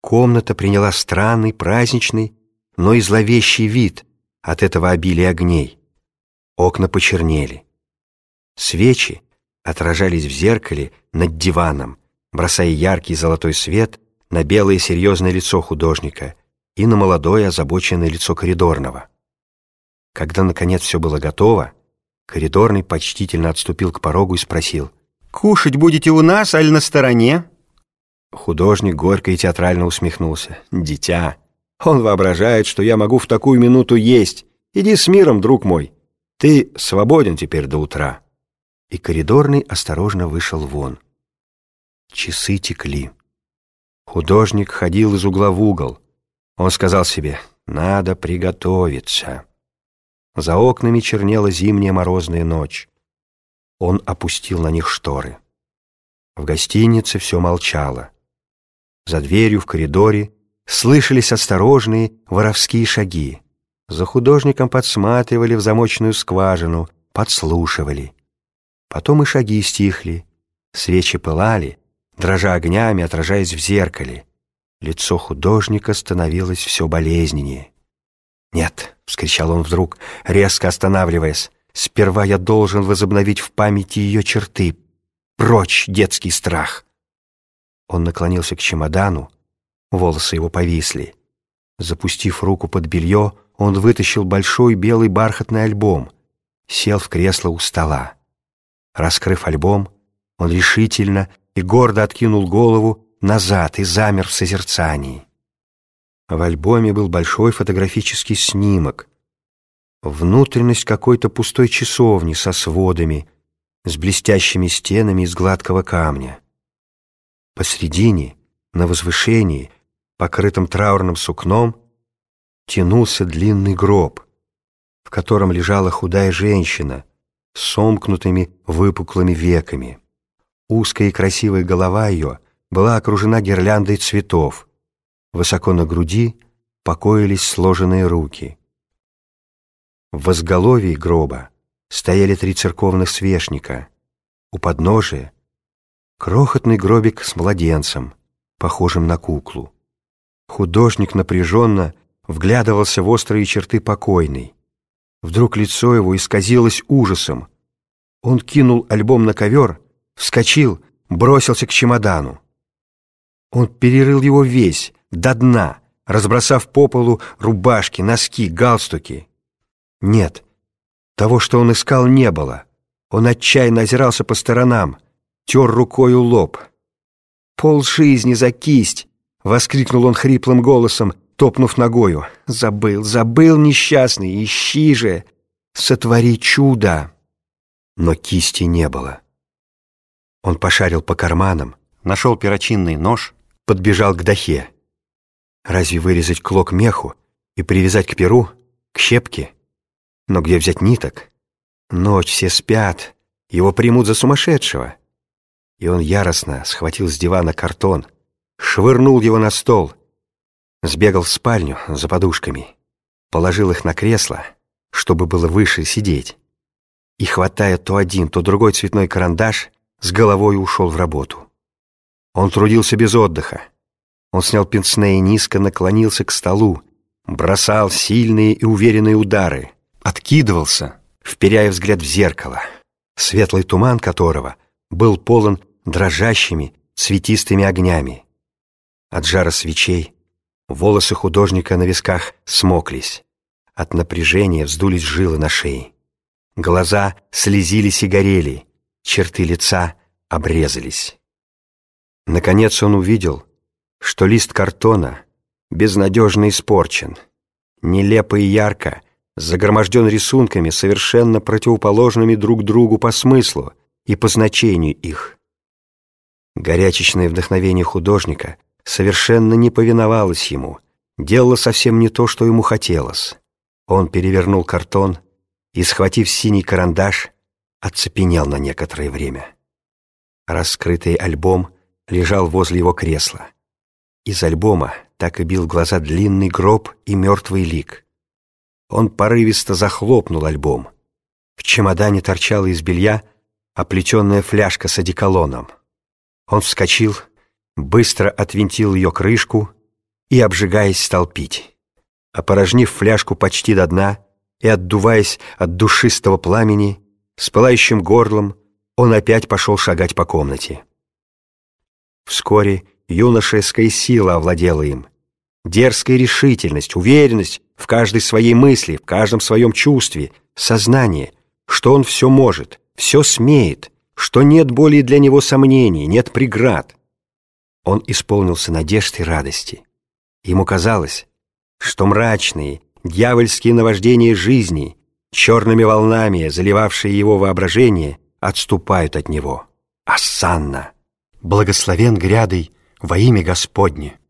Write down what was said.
Комната приняла странный, праздничный, но и зловещий вид от этого обилия огней. Окна почернели. Свечи отражались в зеркале над диваном, бросая яркий золотой свет на белое серьезное лицо художника и на молодое озабоченное лицо коридорного. Когда, наконец, все было готово, коридорный почтительно отступил к порогу и спросил, «Кушать будете у нас, аль на стороне?» Художник горько и театрально усмехнулся. «Дитя, он воображает, что я могу в такую минуту есть. Иди с миром, друг мой. Ты свободен теперь до утра». И коридорный осторожно вышел вон. Часы текли. Художник ходил из угла в угол. Он сказал себе, надо приготовиться. За окнами чернела зимняя морозная ночь. Он опустил на них шторы. В гостинице все молчало. За дверью в коридоре слышались осторожные воровские шаги. За художником подсматривали в замочную скважину, подслушивали. Потом и шаги стихли, свечи пылали, дрожа огнями, отражаясь в зеркале. Лицо художника становилось все болезненнее. «Нет!» — вскричал он вдруг, резко останавливаясь. «Сперва я должен возобновить в памяти ее черты. Прочь детский страх!» Он наклонился к чемодану, волосы его повисли. Запустив руку под белье, он вытащил большой белый бархатный альбом, сел в кресло у стола. Раскрыв альбом, он решительно и гордо откинул голову назад и замер в созерцании. В альбоме был большой фотографический снимок. Внутренность какой-то пустой часовни со сводами, с блестящими стенами из гладкого камня. Посредине, на возвышении, покрытом траурным сукном, тянулся длинный гроб, в котором лежала худая женщина с сомкнутыми выпуклыми веками. Узкая и красивая голова ее была окружена гирляндой цветов. Высоко на груди покоились сложенные руки. В возголовье гроба стояли три церковных свечника. У подножия Крохотный гробик с младенцем, похожим на куклу. Художник напряженно вглядывался в острые черты покойной. Вдруг лицо его исказилось ужасом. Он кинул альбом на ковер, вскочил, бросился к чемодану. Он перерыл его весь, до дна, разбросав по полу рубашки, носки, галстуки. Нет, того, что он искал, не было. Он отчаянно озирался по сторонам — тер рукою лоб. «Пол жизни за кисть!» — воскликнул он хриплым голосом, топнув ногою. «Забыл, забыл, несчастный, ищи же! Сотвори чудо!» Но кисти не было. Он пошарил по карманам, нашел перочинный нож, подбежал к дахе. Разве вырезать клок меху и привязать к перу, к щепке? Но где взять ниток? Ночь, все спят, его примут за сумасшедшего и он яростно схватил с дивана картон, швырнул его на стол, сбегал в спальню за подушками, положил их на кресло, чтобы было выше сидеть, и, хватая то один, то другой цветной карандаш, с головой ушел в работу. Он трудился без отдыха. Он снял пенсне и низко наклонился к столу, бросал сильные и уверенные удары, откидывался, вперяя взгляд в зеркало, светлый туман которого был полон дрожащими, цветистыми огнями. От жара свечей волосы художника на висках смоклись. От напряжения вздулись жилы на шее. Глаза слезились и горели, черты лица обрезались. Наконец он увидел, что лист картона безнадежно испорчен, нелепо и ярко загроможден рисунками, совершенно противоположными друг другу по смыслу и по значению их. Горячечное вдохновение художника совершенно не повиновалось ему, делало совсем не то, что ему хотелось. Он перевернул картон и, схватив синий карандаш, оцепенел на некоторое время. Раскрытый альбом лежал возле его кресла. Из альбома так и бил глаза длинный гроб и мертвый лик. Он порывисто захлопнул альбом. В чемодане торчала из белья оплетенная фляжка с одеколоном. Он вскочил, быстро отвинтил ее крышку и, обжигаясь, стал пить. Опорожнив фляжку почти до дна и отдуваясь от душистого пламени, с пылающим горлом он опять пошел шагать по комнате. Вскоре юношеская сила овладела им. Дерзкая решительность, уверенность в каждой своей мысли, в каждом своем чувстве, сознание, что он все может, все смеет, что нет более для него сомнений, нет преград. Он исполнился надежд и радости. Ему казалось, что мрачные, дьявольские наваждения жизни, черными волнами, заливавшие его воображение, отступают от него. Асанна! Благословен грядой во имя Господне!